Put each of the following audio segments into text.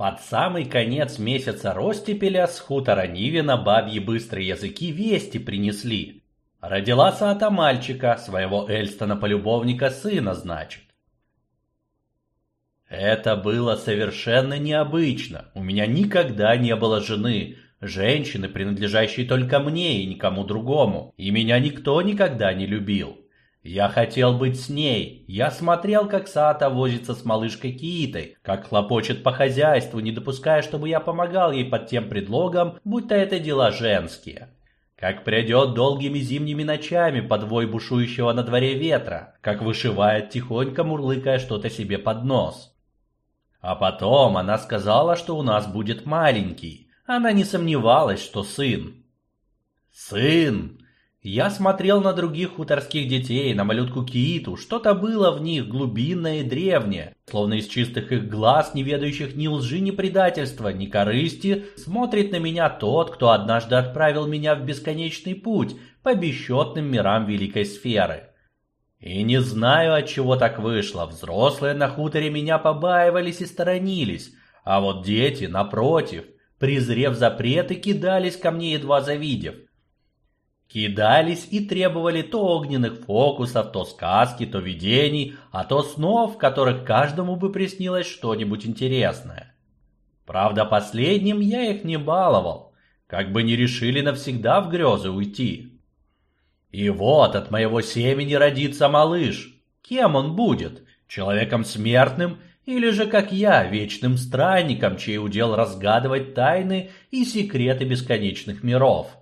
Под самый конец месяца Ростепеля с хутора Нивина бабьи быстрые языки вести принесли. Родила сата мальчика, своего Эльстона-полюбовника сына, значит. Это было совершенно необычно. У меня никогда не было жены, женщины, принадлежащей только мне и никому другому, и меня никто никогда не любил. Я хотел быть с ней. Я смотрел, как Саата возится с малышкой Киитой, как хлопочет по хозяйству, не допуская, чтобы я помогал ей под тем предлогом, будто это дела женские. Как придет долгими зимними ночами под вой бушующего на дворе ветра, как вышивает тихонько, мурлыкая что-то себе под нос. А потом она сказала, что у нас будет маленький. Она не сомневалась, что сын. Сын! Я смотрел на других хуторских детей, на малютку Киту, что-то было в них глубинное и древнее, словно из чистых их глаз, не ведающих ни лжи, ни предательства, ни корысти, смотрит на меня тот, кто однажды отправил меня в бесконечный путь по бесчетным мирам великой сферы. И не знаю, от чего так вышло. Взрослые на хуторе меня побаивались и сторонились, а вот дети, напротив, презрев запреты, кидались ко мне едва завидев. Кидались и требовали то огненных фокусов, то сказки, то видений, а то снов, в которых каждому бы приснилось что-нибудь интересное. Правда, последним я их не баловал, как бы не решили навсегда в грезы уйти. И вот от моего семени родится малыш. Кем он будет? Человеком смертным или же, как я, вечным странником, чей удел разгадывать тайны и секреты бесконечных миров?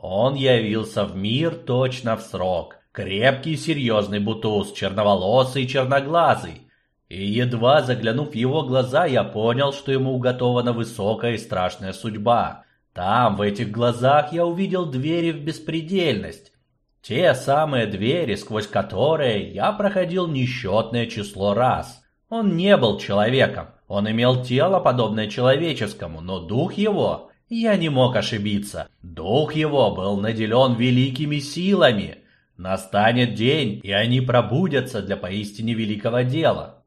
Он явился в мир точно в срок. Крепкий серьезный бутуз, черноволосый и черноглазый. И едва заглянув в его глаза, я понял, что ему уготована высокая и страшная судьба. Там, в этих глазах, я увидел двери в беспредельность. Те самые двери, сквозь которые я проходил несчетное число раз. Он не был человеком. Он имел тело, подобное человеческому, но дух его... Я не мог ошибиться. Дух его был наделен великими силами. Настанет день, и они пробудятся для поистине великого дела.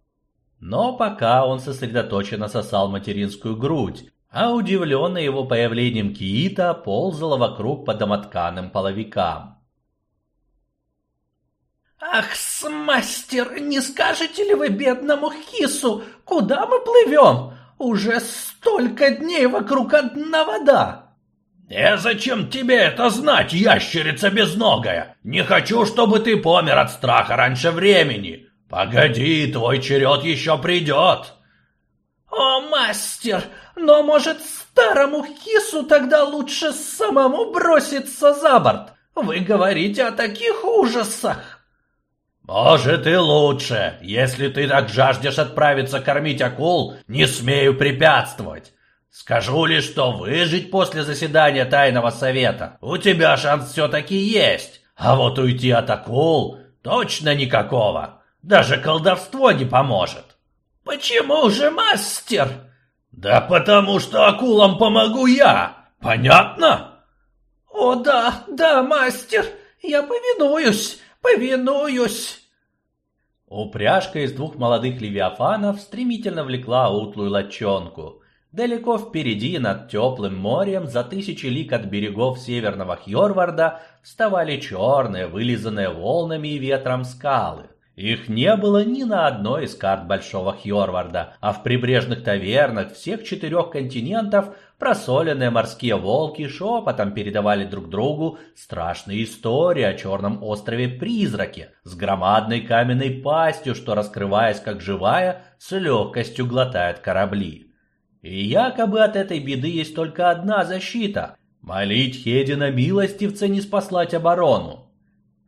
Но пока он сосредоточенно сосал материнскую грудь, а удивленная его появлением Киита ползала вокруг по домотканым половикам. «Ах, мастер, не скажете ли вы бедному Хису, куда мы плывем? Уже столько дней вокруг одна вода!» «И зачем тебе это знать, ящерица безногая? Не хочу, чтобы ты помер от страха раньше времени. Погоди, твой черед еще придет!» «О, мастер, но, может, старому Хису тогда лучше самому броситься за борт? Вы говорите о таких ужасах!» «Может и лучше. Если ты так жаждешь отправиться кормить акул, не смею препятствовать. Скажу лишь, что выжить после заседания тайного совета у тебя шанс все-таки есть, а вот уйти от акул точно никакого. Даже колдовство не поможет». «Почему же, мастер?» «Да потому что акулам помогу я, понятно?» «О да, да, мастер, я повинуюсь, повинуюсь!» Упряжка из двух молодых левиафанов стремительно влекла утлую лодчонку. Далеко впереди, над теплым морем, за тысячи лик от берегов северного Хьорварда, вставали черные, вылизанные волнами и ветром скалы. Их не было ни на одной из карт Большого Хьорварда, а в прибрежных тавернах всех четырех континентов просоленные морские волки шепотом передавали друг другу страшные истории о черном острове-призраке с громадной каменной пастью, что, раскрываясь как живая, с легкостью глотает корабли. И якобы от этой беды есть только одна защита – молить Хедина милостивца не спаслать оборону.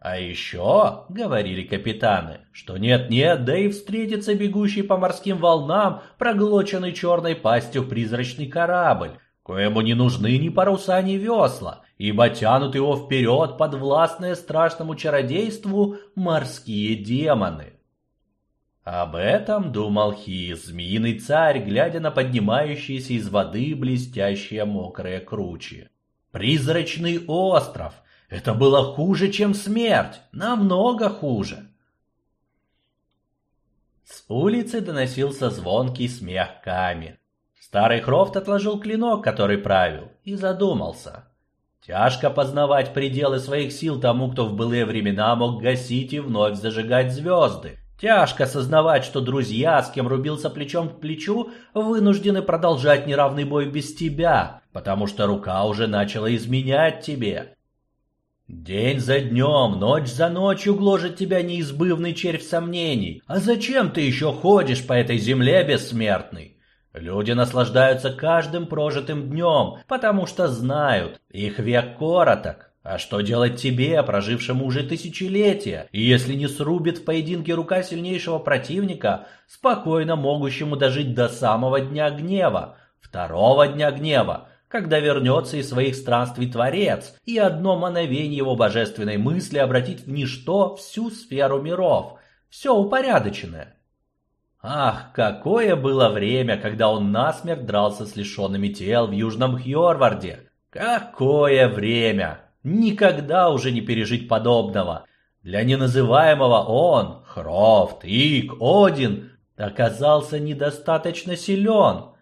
А еще, говорили капитаны, что нет-нет, да и встретится бегущий по морским волнам, проглоченный черной пастью призрачный корабль, коему не нужны ни паруса, ни весла, ибо тянут его вперед подвластные страшному чародейству морские демоны. Об этом думал Хи, змеиный царь, глядя на поднимающиеся из воды блестящие мокрые кручи. Призрачный остров, это было хуже, чем смерть, намного хуже. С улицы доносился звонкий смех Ками. Старый Хрофт отложил клинок, который правил, и задумался. Тяжко познавать пределы своих сил тому, кто в былые времена мог гасить и вновь зажигать звезды. Тяжко сознавать, что друзья, с кем рубился плечом к плечу, вынуждены продолжать неравный бой без тебя, потому что рука уже начала изменять тебе. День за днем, ночь за ночью гложет тебя неизбывный червь сомнений. А зачем ты еще ходишь по этой земле бессмертный? Люди наслаждаются каждым прожитым днем, потому что знают, их век короток. А что делать тебе, прожившему уже тысячелетия, и если не срубит в поединке рука сильнейшего противника, спокойно могущему дожить до самого дня гнева, второго дня гнева, когда вернется из своих странствий Творец, и одно мановение его божественной мысли обратить в ничто всю сферу миров, все упорядоченное. Ах, какое было время, когда он насмерть дрался с лишенными тел в Южном Хьорварде! Какое время! Никогда уже не пережить подобного! Для неназываемого он, Хрофт, Ик, Один, оказался недостаточно силен.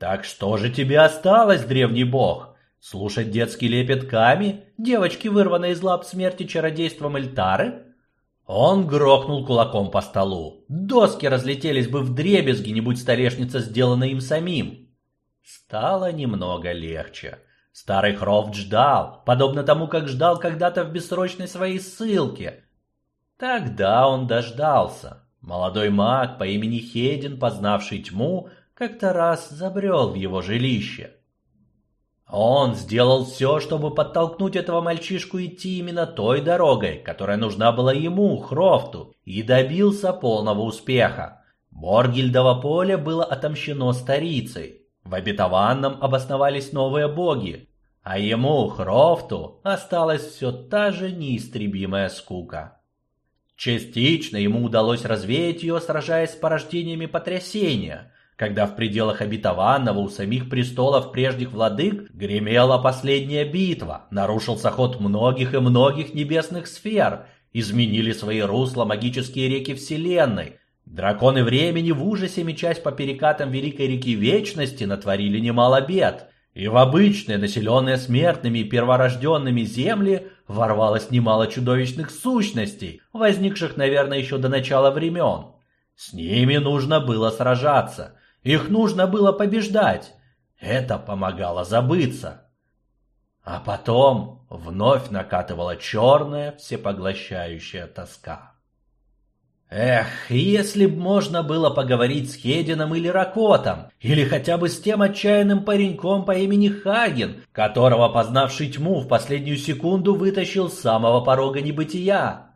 Так что же тебе осталось, древний бог? Слушать детский лепет Ками, девочки, вырванной из лап смерти чародейством Эльтары? Он грохнул кулаком по столу. Доски разлетелись бы в дребезги, не будь столешница сделана им самим. Стало немного легче. Старый Хрофт ждал, подобно тому, как ждал когда-то в бессрочной своей ссылке. Тогда он дождался. Молодой маг по имени Хедин, познавший тьму, как-то раз забрел в его жилище. Он сделал все, чтобы подтолкнуть этого мальчишку идти именно той дорогой, которая нужна была ему, Хрофту, и добился полного успеха. Боргильдово поле было отомщено старицей. В обетованном обосновались новые боги, а ему, Хрофту, осталась все та же неистребимая скука. Частично ему удалось развеять ее, сражаясь с порождениями потрясения – когда в пределах обетованного у самих престолов прежних владык гремела последняя битва, нарушился ход многих и многих небесных сфер, изменили свои русла магические реки Вселенной. Драконы времени в ужасе, мечась по перекатам Великой реки Вечности, натворили немало бед. И в обычные, населенные смертными и перворожденными земли ворвалось немало чудовищных сущностей, возникших, наверное, еще до начала времен. С ними нужно было сражаться – их нужно было побеждать. Это помогало забыться. А потом вновь накатывала черная, всепоглощающая тоска. Эх, если б можно было поговорить с Хедином или Ракотом, или хотя бы с тем отчаянным пареньком по имени Хаген, которого, познавший тьму, в последнюю секунду вытащил с самого порога небытия.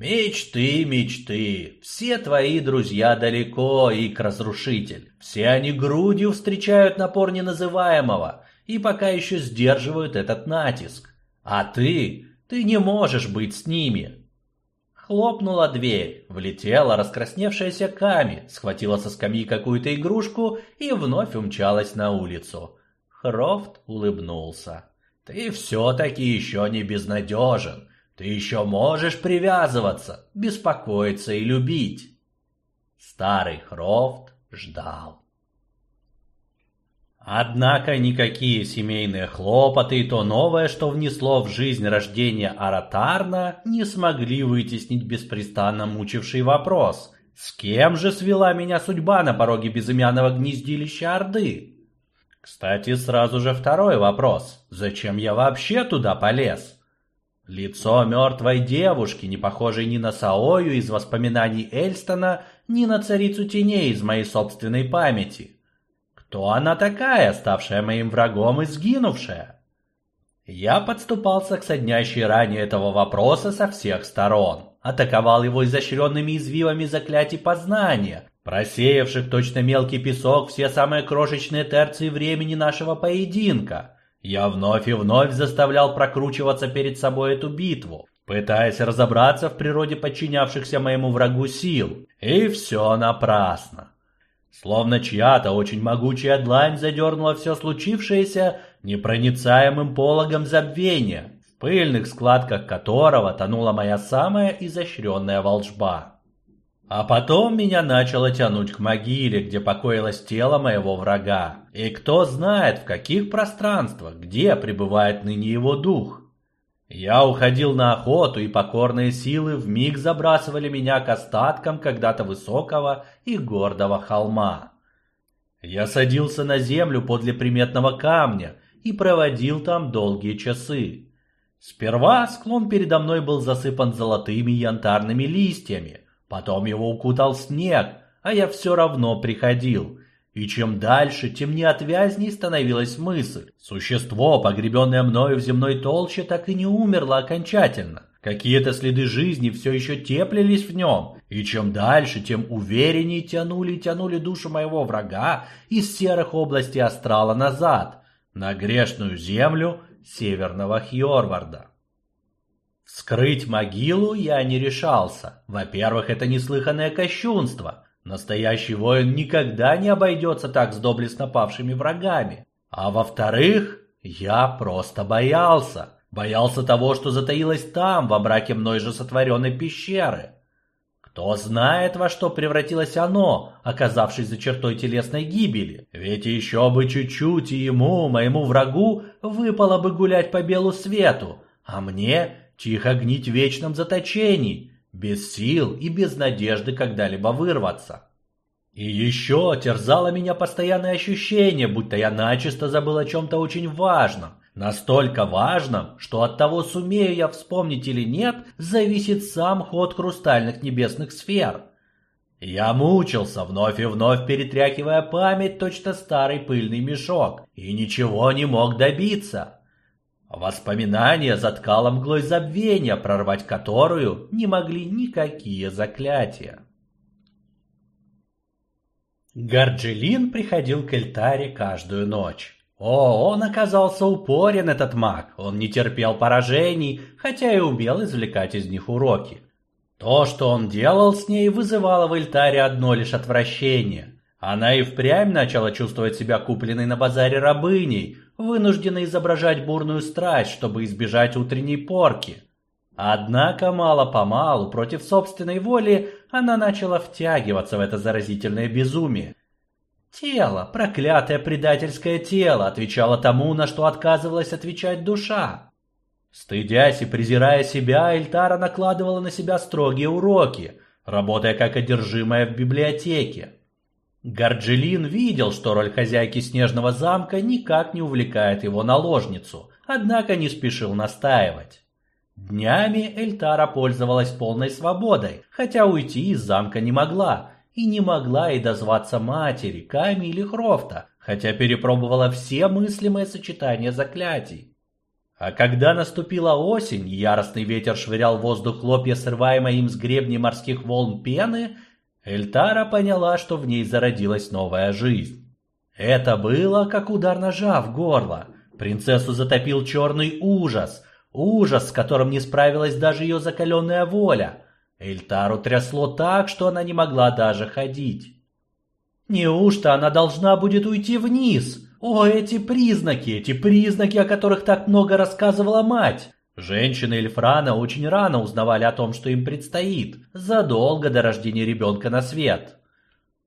Мечты, мечты, все твои друзья далеко, Ик-разрушитель. Все они грудью встречают напор неназываемого и пока еще сдерживают этот натиск. А ты, ты не можешь быть с ними. Хлопнула дверь, влетела раскрасневшаяся Ками, схватила со скамьи какую-то игрушку и вновь умчалась на улицу. Хрофт улыбнулся. Ты все-таки еще не безнадежен. Ты еще можешь привязываться, беспокоиться и любить. Старый Хрофт ждал. Однако никакие семейные хлопоты и то новое, что внесло в жизнь рождение Аратарна, не смогли вытеснить беспрестанно мучивший вопрос. С кем же свела меня судьба на пороге безымянного гнездилища Орды? Кстати, сразу же второй вопрос. Зачем я вообще туда полез? Лицо мертвой девушки, не похожей ни на Саою из воспоминаний Эльстона, ни на царицу теней из моей собственной памяти. Кто она такая, ставшая моим врагом и сгинувшая? Я подступался к соднящей ранее этого вопроса со всех сторон, атаковал его изощренными извивами заклятий познания, просеявших точно мелкий песок все самые крошечные терции времени нашего поединка – я вновь и вновь заставлял прокручиваться перед собой эту битву, пытаясь разобраться в природе подчинявшихся моему врагу сил. И все напрасно. Словно чья-то очень могучая длань задернула все случившееся непроницаемым пологом забвения, в пыльных складках которого тонула моя самая изощренная волжба. А потом меня начало тянуть к могиле, где покоилось тело моего врага. И кто знает, в каких пространствах, где пребывает ныне его дух. Я уходил на охоту, и покорные силы вмиг забрасывали меня к остаткам когда-то высокого и гордого холма. Я садился на землю подле приметного камня и проводил там долгие часы. Сперва склон передо мной был засыпан золотыми янтарными листьями, потом его укутал снег, а я все равно приходил. И чем дальше, тем неотвязней становилась мысль. Существо, погребенное мною в земной толще, так и не умерло окончательно. Какие-то следы жизни все еще теплились в нем, и чем дальше, тем увереннее тянули и тянули душу моего врага из серых областей астрала назад, на грешную землю северного Хьорварда. Вскрыть могилу я не решался. Во-первых, это неслыханное кощунство. Настоящий воин никогда не обойдется так с доблестно павшими врагами. А во-вторых, я просто боялся. Боялся того, что затаилось там, во мраке мной же сотворенной пещеры. Кто знает, во что превратилось оно, оказавшись за чертой телесной гибели. Ведь еще бы чуть-чуть и ему, моему врагу, выпало бы гулять по белу свету, а мне тихо гнить в вечном заточении, без сил и без надежды когда-либо вырваться. И еще терзало меня постоянное ощущение, будто я начисто забыл о чем-то очень важном. Настолько важном, что от того, сумею я вспомнить или нет, зависит сам ход хрустальных небесных сфер. Я мучился, вновь и вновь перетряхивая память, точно старый пыльный мешок, и ничего не мог добиться. Воспоминания заткало мглой забвения, прорвать которую не могли никакие заклятия. Гарджелин приходил к Эльтаре каждую ночь. О, он оказался упорен, этот маг. Он не терпел поражений, хотя и умел извлекать из них уроки. То, что он делал с ней, вызывало в Эльтаре одно лишь отвращение. Она и впрямь начала чувствовать себя купленной на базаре рабыней, вынужденной изображать бурную страсть, чтобы избежать утренней порки. Однако мало-помалу, против собственной воли, она начала втягиваться в это заразительное безумие. Тело, проклятое предательское тело, отвечало тому, на что отказывалась отвечать душа. Стыдясь и презирая себя, Эльтара накладывала на себя строгие уроки, работая как одержимая в библиотеке. Гарджелин видел, что роль хозяйки снежного замка никак не увлекает его наложницу, однако не спешил настаивать. Днями Эльтара пользовалась полной свободой, хотя уйти из замка не могла, и не могла и дозваться матери, Ками или Хрофта, хотя перепробовала все мыслимые сочетания заклятий. А когда наступила осень, яростный ветер швырял в воздух хлопья, срываемые им с гребней морских волн пены, Эльтара поняла, что в ней зародилась новая жизнь. Это было, как удар ножа в горло. Принцессу затопил черный ужас, ужас, с которым не справилась даже ее закаленная воля – Эльтару трясло так, что она не могла даже ходить. Неужто она должна будет уйти вниз? О, эти признаки, эти признаки, о которых так много рассказывала мать. Женщины Эльфрана очень рано узнавали о том, что им предстоит, задолго до рождения ребенка на свет.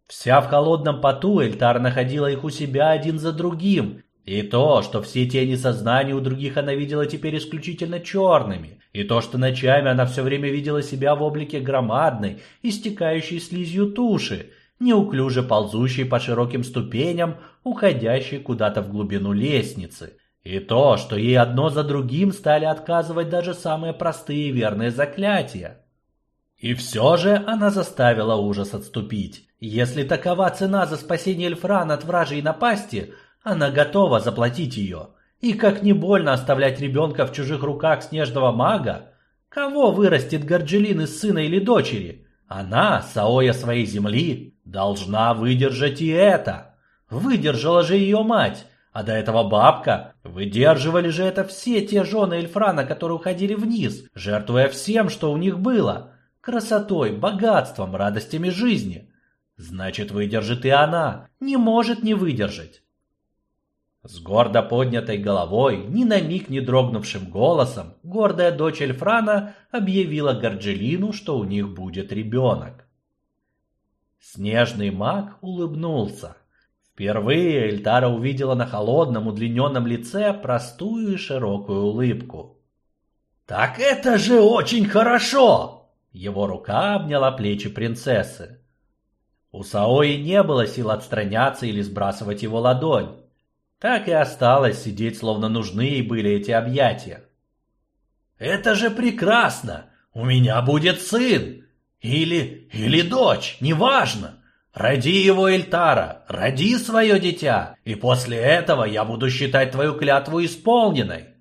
Вся в холодном поту Эльтар находила их у себя один за другим, и то, что все тени сознания у других она видела теперь исключительно черными, и то, что ночами она все время видела себя в облике громадной, истекающей слизью туши, неуклюже ползущей по широким ступеням, уходящей куда-то в глубину лестницы, и то, что ей одно за другим стали отказывать даже самые простые верные заклятия. И все же она заставила ужас отступить. Если такова цена за спасение Эльфрана от вражьей напасти – она готова заплатить ее. И как не больно оставлять ребенка в чужих руках снежного мага, кого вырастет Горджелин из сына или дочери? Она, Саоя своей земли, должна выдержать и это. Выдержала же ее мать, а до этого бабка. Выдерживали же это все те жены Эльфрана, которые уходили вниз, жертвуя всем, что у них было. Красотой, богатством, радостями жизни. Значит, выдержит и она. Не может не выдержать. С гордо поднятой головой, ни на миг не дрогнувшим голосом, гордая дочь Эльфрана объявила Горджелину, что у них будет ребенок. Снежный маг улыбнулся. Впервые Эльтара увидела на холодном удлиненном лице простую и широкую улыбку. «Так это же очень хорошо!» Его рука обняла плечи принцессы. У Саои не было сил отстраняться или сбрасывать его ладонь. Так и осталось сидеть, словно нужны ей были эти объятия. «Это же прекрасно! У меня будет сын! Или... или дочь, неважно! Роди его, Эльтара, роди свое дитя, и после этого я буду считать твою клятву исполненной!»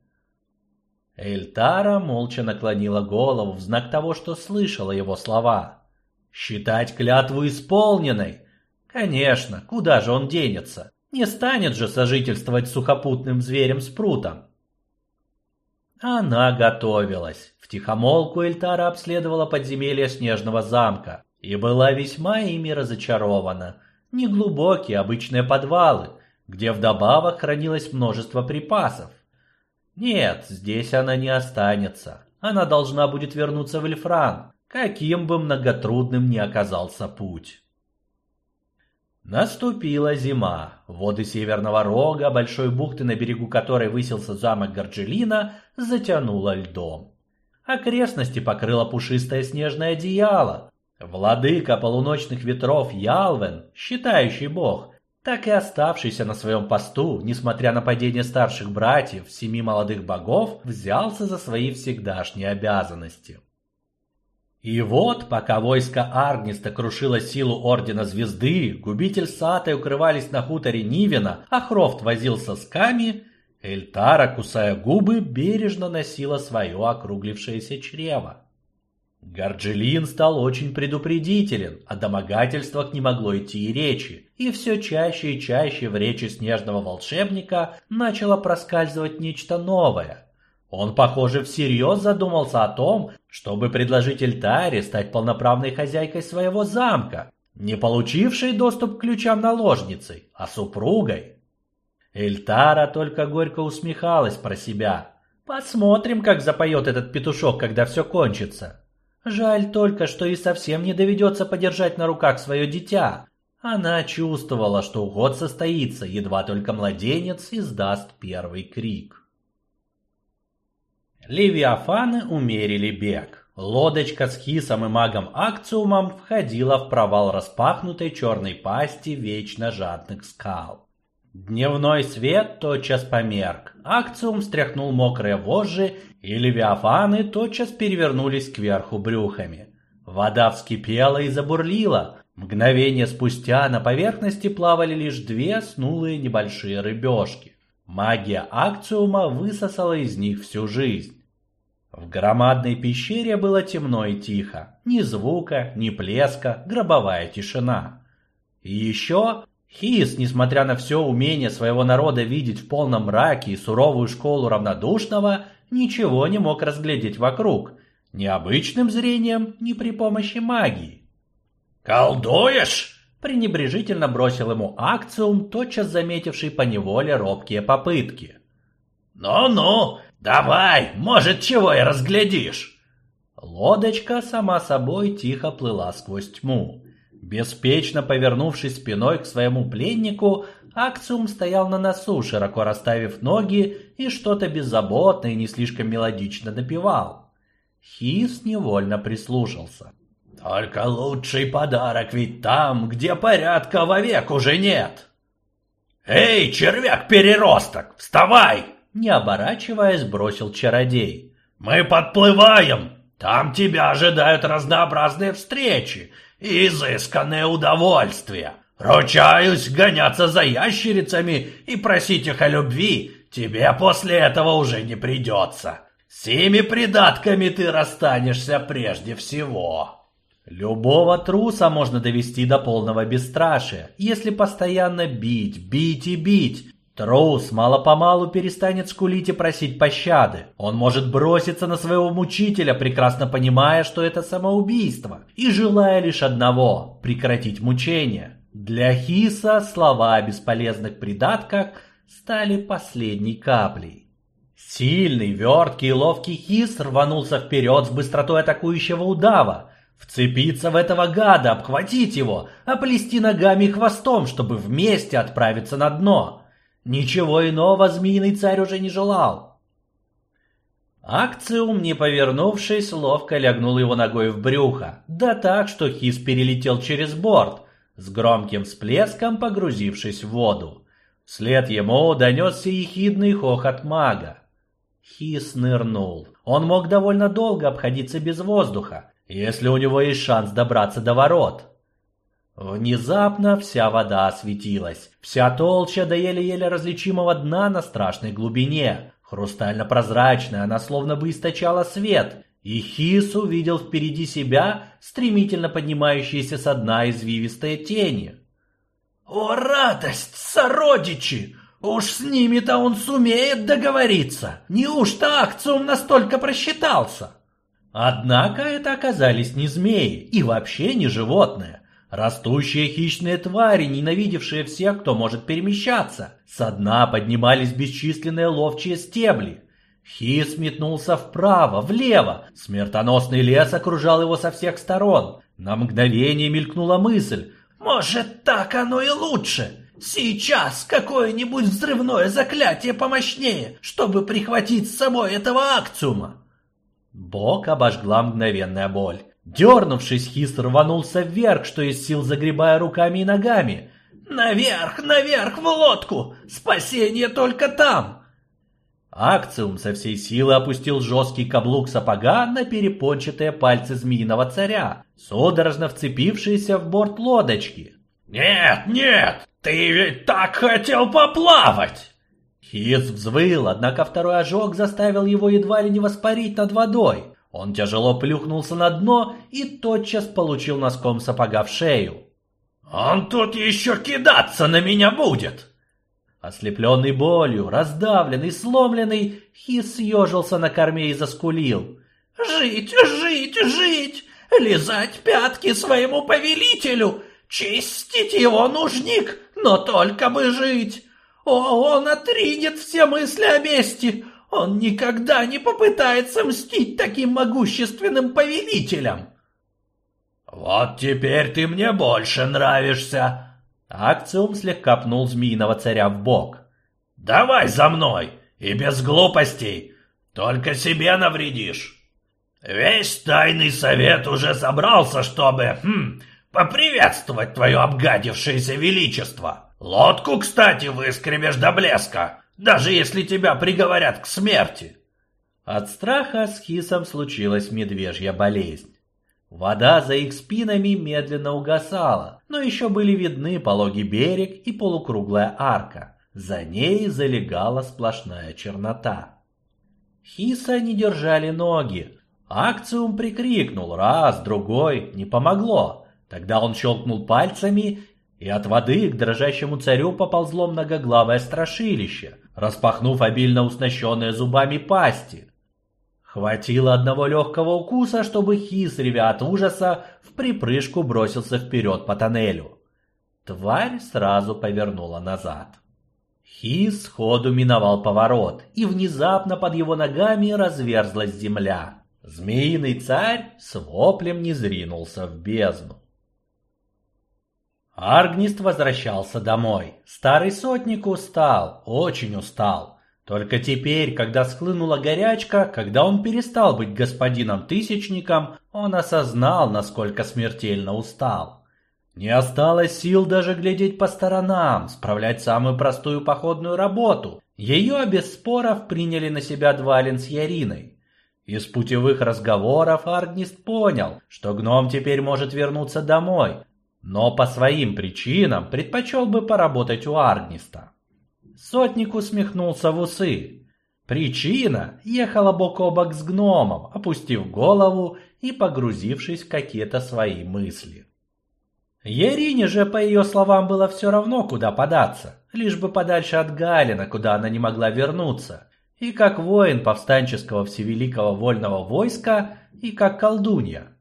Эльтара молча наклонила голову в знак того, что слышала его слова. «Считать клятву исполненной? Конечно, куда же он денется? Не станет же сожительствовать с сухопутным зверем-спрутом!» Она готовилась. В тихомолку Эльтара обследовала подземелье Снежного замка и была весьма ими разочарована. Неглубокие обычные подвалы, где вдобавок хранилось множество припасов. Нет, здесь она не останется. Она должна будет вернуться в Эльфран, каким бы многотрудным ни оказался путь. Наступила зима. Воды Северного Рога, большой бухты, на берегу которой высился замок Горджелина, затянуло льдом. Окрестности покрыло пушистое снежное одеяло. Владыка полуночных ветров Ялвен, считающий бог, так и оставшийся на своем посту, несмотря на падение старших братьев, семи молодых богов, взялся за свои всегдашние обязанности. И вот, пока войско Аргниста крушило силу Ордена Звезды, губитель с Атой укрывались на хуторе Нивена, а Хрофт возился с Ками, Эльтара, кусая губы, бережно носила свое округлившееся чрево. Горджелин стал очень предупредителен, о домогательствах не могло идти и речи, и все чаще и чаще в речи снежного волшебника начало проскальзывать нечто новое – он, похоже, всерьез задумался о том, чтобы предложить Эльтаре стать полноправной хозяйкой своего замка, не получившей доступ к ключам наложницей, а супругой. Эльтара только горько усмехалась про себя. Посмотрим, как запоет этот петушок, когда все кончится. Жаль только, что и совсем не доведется подержать на руках свое дитя. Она чувствовала, что уход состоится, едва только младенец издаст первый крик. Левиафаны умерили бег. Лодочка с Хисом и магом Акциумом входила в провал распахнутой черной пасти вечно жадных скал. Дневной свет тотчас померк. Акциум стряхнул мокрые вожжи, и левиафаны тотчас перевернулись кверху брюхами. Вода вскипела и забурлила. Мгновение спустя на поверхности плавали лишь две снулые небольшие рыбешки. Магия Акциума высосала из них всю жизнь. В громадной пещере было темно и тихо. Ни звука, ни плеска, гробовая тишина. И еще Хис, несмотря на все умение своего народа видеть в полном мраке и суровую школу равнодушного, ничего не мог разглядеть вокруг. Ни обычным зрением, ни при помощи магии. «Колдуешь?» пренебрежительно бросил ему акциум, тотчас заметивший по неволе робкие попытки. «Ну-ну, давай, может, чего и разглядишь!» Лодочка сама собой тихо плыла сквозь тьму. Беспечно повернувшись спиной к своему пленнику, Акциум стоял на носу, широко расставив ноги и что-то беззаботно и не слишком мелодично допевал. Хис невольно прислушался. Только лучший подарок ведь там, где порядка вовек уже нет. Эй, червяк-переросток, вставай! Не оборачиваясь, бросил чародей. Мы подплываем. Там тебя ожидают разнообразные встречи и изысканные удовольствия. Ручаюсь гоняться за ящерицами и просить их о любви тебе после этого уже не придется. С теми придатками ты расстанешься прежде всего. Любого труса можно довести до полного бесстрашия, если постоянно бить, бить и бить. Трус мало-помалу перестанет скулить и просить пощады. Он может броситься на своего мучителя, прекрасно понимая, что это самоубийство, и желая лишь одного – прекратить мучение. Для Хиса слова о бесполезных придатках стали последней каплей. Сильный, верткий и ловкий Хис рванулся вперед с быстротой атакующего удава, Вцепиться в этого гада, обхватить его, оплести ногами и хвостом, чтобы вместе отправиться на дно. Ничего иного змеиный царь уже не желал. Акциум, не повернувшись, ловко лягнул его ногой в брюхо, да так, что Хис перелетел через борт, с громким всплеском погрузившись в воду. Вслед ему донесся ехидный хохот мага. Хис нырнул. Он мог довольно долго обходиться без воздуха, если у него есть шанс добраться до ворот. Внезапно вся вода осветилась. Вся толща до еле-еле различимого дна на страшной глубине. Хрустально-прозрачная, она словно бы источала свет. И Хис увидел впереди себя стремительно поднимающиеся со дна извивистые тени. «О, радость, сородичи! Уж с ними-то он сумеет договориться! Неужто Акциум настолько просчитался?» Однако это оказались не змеи и вообще не животные. Растущие хищные твари, ненавидевшие всех, кто может перемещаться. Со дна поднимались бесчисленные ловчие стебли. Хис метнулся вправо, влево. Смертоносный лес окружал его со всех сторон. На мгновение мелькнула мысль. «Может, так оно и лучше. Сейчас какое-нибудь взрывное заклятие помощнее, чтобы прихватить с собой этого акциума». Бок обожгла мгновенная боль. Дернувшись, Хис рванулся вверх, что из сил загребая руками и ногами. «Наверх, наверх, в лодку! Спасение только там!» Акциум со всей силы опустил жесткий каблук сапога на перепончатые пальцы змеиного царя, судорожно вцепившиеся в борт лодочки. «Нет, нет, ты ведь так хотел поплавать!» Хис взвыл, однако второй ожог заставил его едва ли не воспарить над водой. Он тяжело плюхнулся на дно и тотчас получил носком сапога в шею. «Он тут еще кидаться на меня будет!» Ослепленный болью, раздавленный, сломленный, Хис съежился на корме и заскулил. «Жить, жить, жить! Лизать пятки своему повелителю! Чистить его нужник, но только бы жить! О, он отринет все мысли о мести! Он никогда не попытается мстить таким могущественным повелителям. Вот теперь ты мне больше нравишься. Акциум слегка пнул змеиного царя в бок. Давай за мной и без глупостей, только себе навредишь. Весь тайный совет уже собрался, чтобы, хм, поприветствовать твое обгадившееся величество. Лодку, кстати, выскребешь до блеска, даже если тебя приговорят к смерти. От страха с Хисом случилась медвежья болезнь. Вода за их спинами медленно угасала, но еще были видны пологий берег и полукруглая арка. За ней залегала сплошная чернота. Хиса не держали ноги. Акциум прикрикнул раз, другой, не помогло. Тогда он щелкнул пальцами, и от воды к дрожащему царю поползло многоглавое страшилище, распахнув обильно уснащенные зубами пасти. Хватило одного легкого укуса, чтобы Хис, ревя от ужаса, в припрыжку бросился вперед по тоннелю. Тварь сразу повернула назад. Хис сходу миновал поворот, и внезапно под его ногами разверзлась земля. Змеиный царь с воплем не зринулся в бездну. Аргнист возвращался домой. Старый сотник устал, очень устал. Только теперь, когда схлынула горячка, когда он перестал быть господином-тысячником, он осознал, насколько смертельно устал. Не осталось сил даже глядеть по сторонам, справлять самую простую походную работу. Ее без споров приняли на себя Двалин с Яриной. Из путевых разговоров Аргнист понял, что гном теперь может вернуться домой, но по своим причинам предпочел бы поработать у Аргниста. Сотник усмехнулся в усы. Причина ехала бок о бок с гномом, опустив голову и погрузившись в какие-то свои мысли. Ерине же, по ее словам, было все равно, куда податься, лишь бы подальше от Галина, куда она не могла вернуться, и как воин повстанческого всевеликого вольного войска, и как колдунья.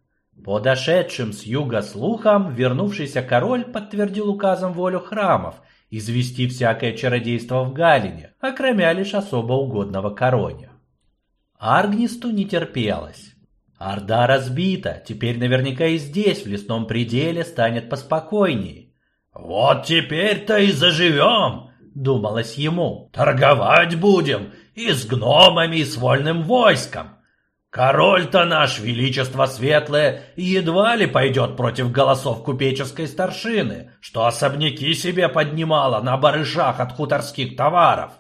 По дошедшим с юга слухам, вернувшийся король подтвердил указом волю храмов извести всякое чародейство в Галине, окромя лишь особо угодного короне. Аргнисту не терпелось. Орда разбита, теперь наверняка и здесь, в лесном пределе, станет поспокойнее. «Вот теперь-то и заживем!» — думалось ему. «Торговать будем и с гномами, и с вольным войском. Король-то наш, величество светлое, едва ли пойдет против голосов купеческой старшины, что особняки себе поднимала на барышах от хуторских товаров».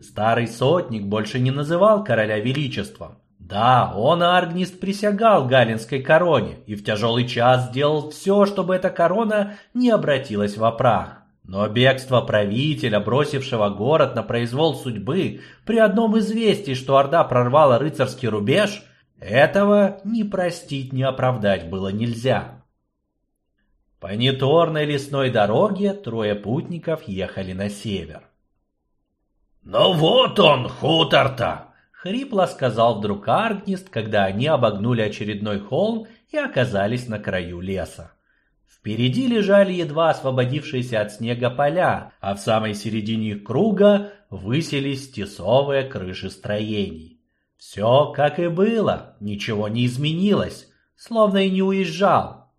Старый сотник больше не называл короля величеством. Да, он, Аргнист, присягал галинской короне и в тяжелый час сделал все, чтобы эта корона не обратилась в прах. Но бегство правителя, бросившего город на произвол судьбы, при одном известии, что Орда прорвала рыцарский рубеж, этого ни простить, ни оправдать было нельзя. По неторной лесной дороге трое путников ехали на север. «Ну вот он, хутор-то!» Хрипло сказал вдруг Аргнист, когда они обогнули очередной холм и оказались на краю леса. Впереди лежали едва освободившиеся от снега поля, а в самой середине их круга высились тесовые крыши строений. Все как и было, ничего не изменилось, словно и не уезжал.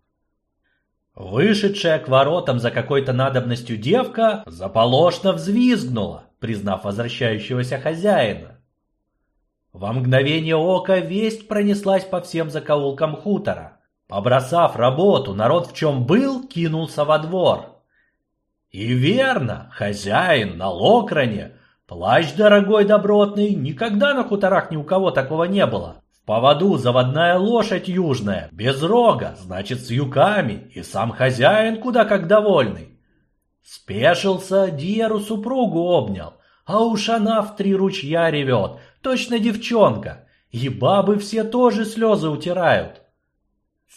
Вышедшая к воротам за какой-то надобностью девка заполошно взвизгнула, признав возвращающегося хозяина. Во мгновение ока весть пронеслась по всем закоулкам хутора. Побросав работу, народ в чем был, кинулся во двор. И верно, хозяин на локране, плащ дорогой добротный, никогда на хуторах ни у кого такого не было. В поводу заводная лошадь южная, без рога, значит с юками, и сам хозяин куда как довольный. Спешился, Дьеру супругу обнял, а уж она в три ручья ревет, точно девчонка, и бабы все тоже слезы утирают.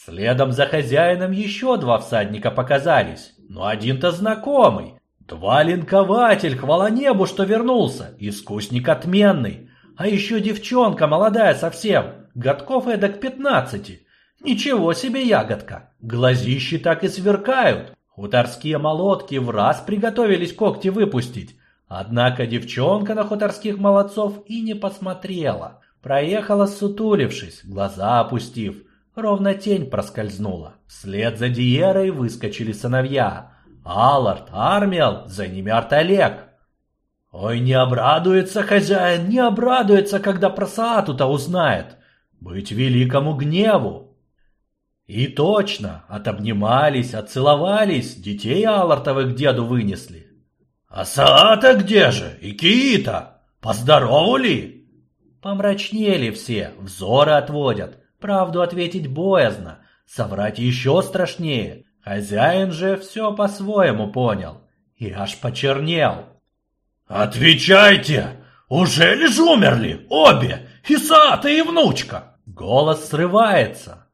Следом за хозяином еще два всадника показались, но один-то знакомый. Два линкователь, хвала небу, что вернулся, искусник отменный. А еще девчонка молодая совсем, годков эдак пятнадцати. Ничего себе ягодка, глазищи так и сверкают. Хуторские молотки в раз приготовились когти выпустить, Однако девчонка на хуторских молодцов и не посмотрела. Проехала сутулившись, глаза опустив. Ровно тень проскользнула. Вслед за Диерой выскочили сыновья. Аллард, Армиал, за ними Арталек. Ой, не обрадуется хозяин, не обрадуется, когда про Саату-то узнает. Быть великому гневу. И точно, отобнимались, отцеловались, детей Аллартовых деду вынесли. «А Саата где же? И Киита? Поздоровали?» Помрачнели все, взоры отводят. Правду ответить боязно, соврать еще страшнее. Хозяин же все по-своему понял и аж почернел. «Отвечайте! Уже ли ж умерли? Обе! И Саата, и внучка!» Голос срывается.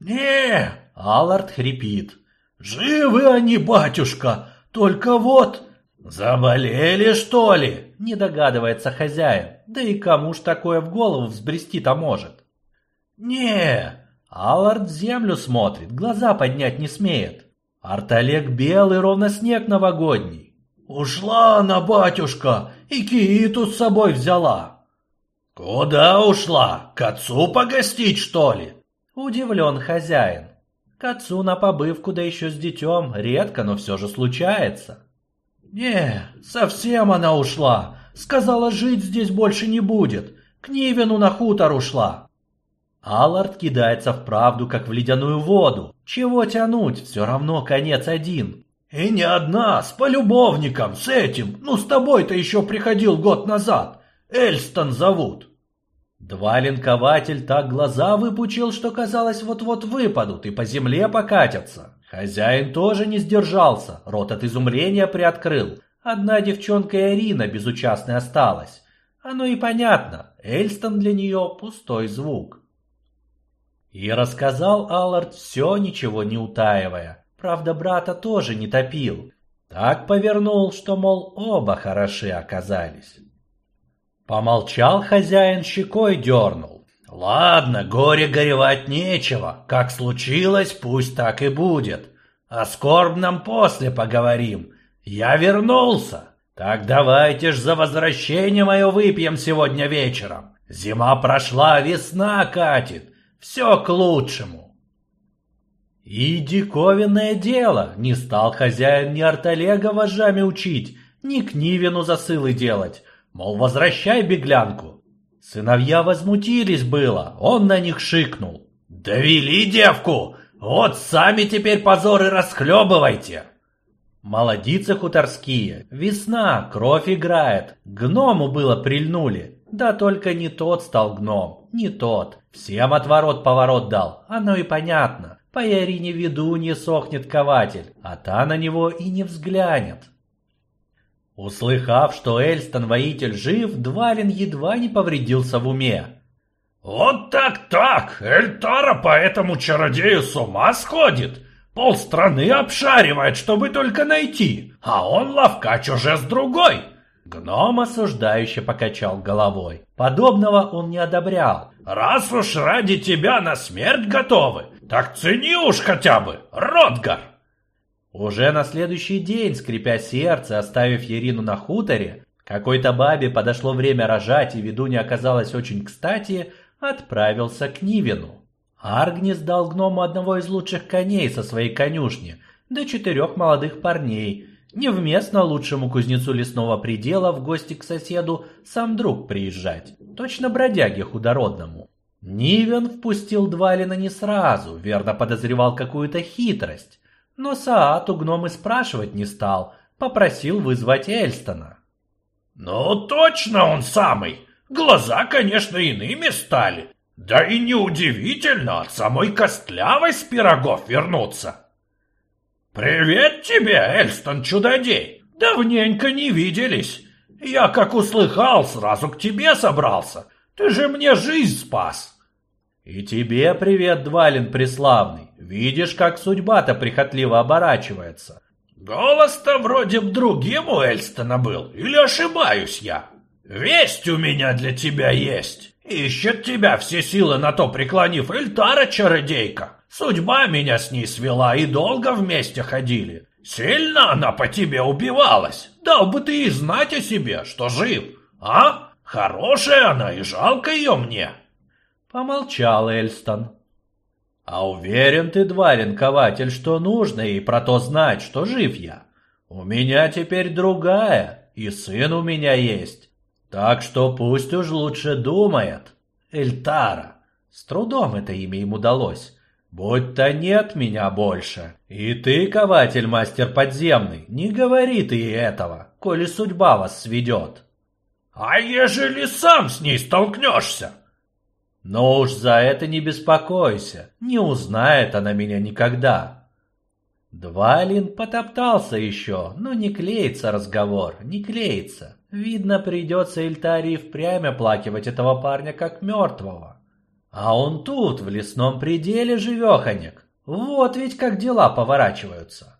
«Не!» — Аллард хрипит. «Живы они, батюшка! Только вот «Заболели, что ли?» – не догадывается хозяин. Да и кому ж такое в голову взбрести-то может? «Не!» Аллард землю смотрит, глаза поднять не смеет. Арталек белый, ровно снег новогодний. «Ушла она, батюшка, и Кииту с собой взяла». «Куда ушла? К отцу погостить, что ли?» Удивлен хозяин. К отцу на побывку, да еще с детем, редко, но все же случается. «Не, совсем она ушла. Сказала, жить здесь больше не будет. К Нивину на хутор ушла». Аллард кидается в правду, как в ледяную воду. Чего тянуть, все равно конец один. «И не одна, с полюбовником, с этим. Ну, с тобой-то еще приходил год назад. Эльстон зовут». Два линкователь так глаза выпучил, что казалось вот-вот выпадут и по земле покатятся. Хозяин тоже не сдержался, рот от изумления приоткрыл. Одна девчонка и Арина безучастной осталась. Оно и понятно, Эльстон для нее пустой звук. И рассказал Аллард все, ничего не утаивая. Правда, брата тоже не топил. Так повернул, что, мол, оба хороши оказались. Помолчал хозяин, щекой дернул. Ладно, горе горевать нечего. Как случилось, пусть так и будет. О скорбном после поговорим. Я вернулся. Так давайте ж за возвращение мое выпьем сегодня вечером. Зима прошла, весна катит. Все к лучшему. И диковинное дело, не стал хозяин ни Арталега вожжами учить, ни к Нивину засылы делать, мол, возвращай беглянку. Сыновья возмутились было, он на них шикнул. «Довели девку! Вот сами теперь позоры расхлебывайте!» Молодицы хуторские, весна, кровь играет, гному было прильнули. Да только не тот стал гном, не тот. Всем отворот-поворот дал, оно и понятно. По Ярине виду не сохнет кователь, а та на него и не взглянет. Услыхав, что Эльстон воитель жив, Двалин едва не повредился в уме. «Вот так-так! Эльтара по этому чародею с ума сходит! Полстраны обшаривает, чтобы только найти, а он ловкач уже с другой!» Гном осуждающе покачал головой. Подобного он не одобрял. «Раз уж ради тебя на смерть готовы, так цени уж хотя бы, Ротгар!» Уже на следующий день, скрипя сердце, оставив Ерину на хуторе, какой-то бабе подошло время рожать, и ведунья оказалась очень кстати, отправился к Нивину. Аргнис дал гному одного из лучших коней со своей конюшни, да четырех молодых парней. Невместно лучшему кузнецу лесного предела в гости к соседу сам друг приезжать, точно бродяге худородному. Нивен впустил Двалина не сразу, верно подозревал какую-то хитрость. Но Саату гном и спрашивать не стал, попросил вызвать Эльстона. «Ну, точно он самый!» Глаза, конечно, иными стали. Да и неудивительно от самой костлявой с пирогов вернуться. «Привет тебе, Эльстон Чудодей! Давненько не виделись. Я, как услыхал, сразу к тебе собрался. Ты же мне жизнь спас!» «И тебе привет, Двалин Преславный. Видишь, как судьба-то прихотливо оборачивается». «Голос-то вроде б другим у Эльстона был, или ошибаюсь я?» «Весть у меня для тебя есть. Ищет тебя все силы на то преклонив Эльтара-чародейка. Судьба меня с ней свела, и долго вместе ходили. Сильно она по тебе убивалась. Дал бы ты и знать о себе, что жив. А? Хорошая она, и жалко ее мне». Помолчал Эльстон. «А уверен ты, Дварин, кователь, что нужно и про то знать, что жив я. У меня теперь другая, и сын у меня есть. Так что пусть уж лучше думает. Эльтара. С трудом это имя им удалось. Будь-то нет меня больше. И ты, кователь, мастер подземный, не говори ты этого, коли судьба вас сведет. А ежели сам с ней столкнешься? Но уж за это не беспокойся, не узнает она меня никогда. Двалин потоптался еще, но не клеится разговор, не клеится. Видно, придется Эльтарии впрямь оплакивать этого парня как мертвого. А он тут, в лесном пределе, живеханек. Вот ведь как дела поворачиваются.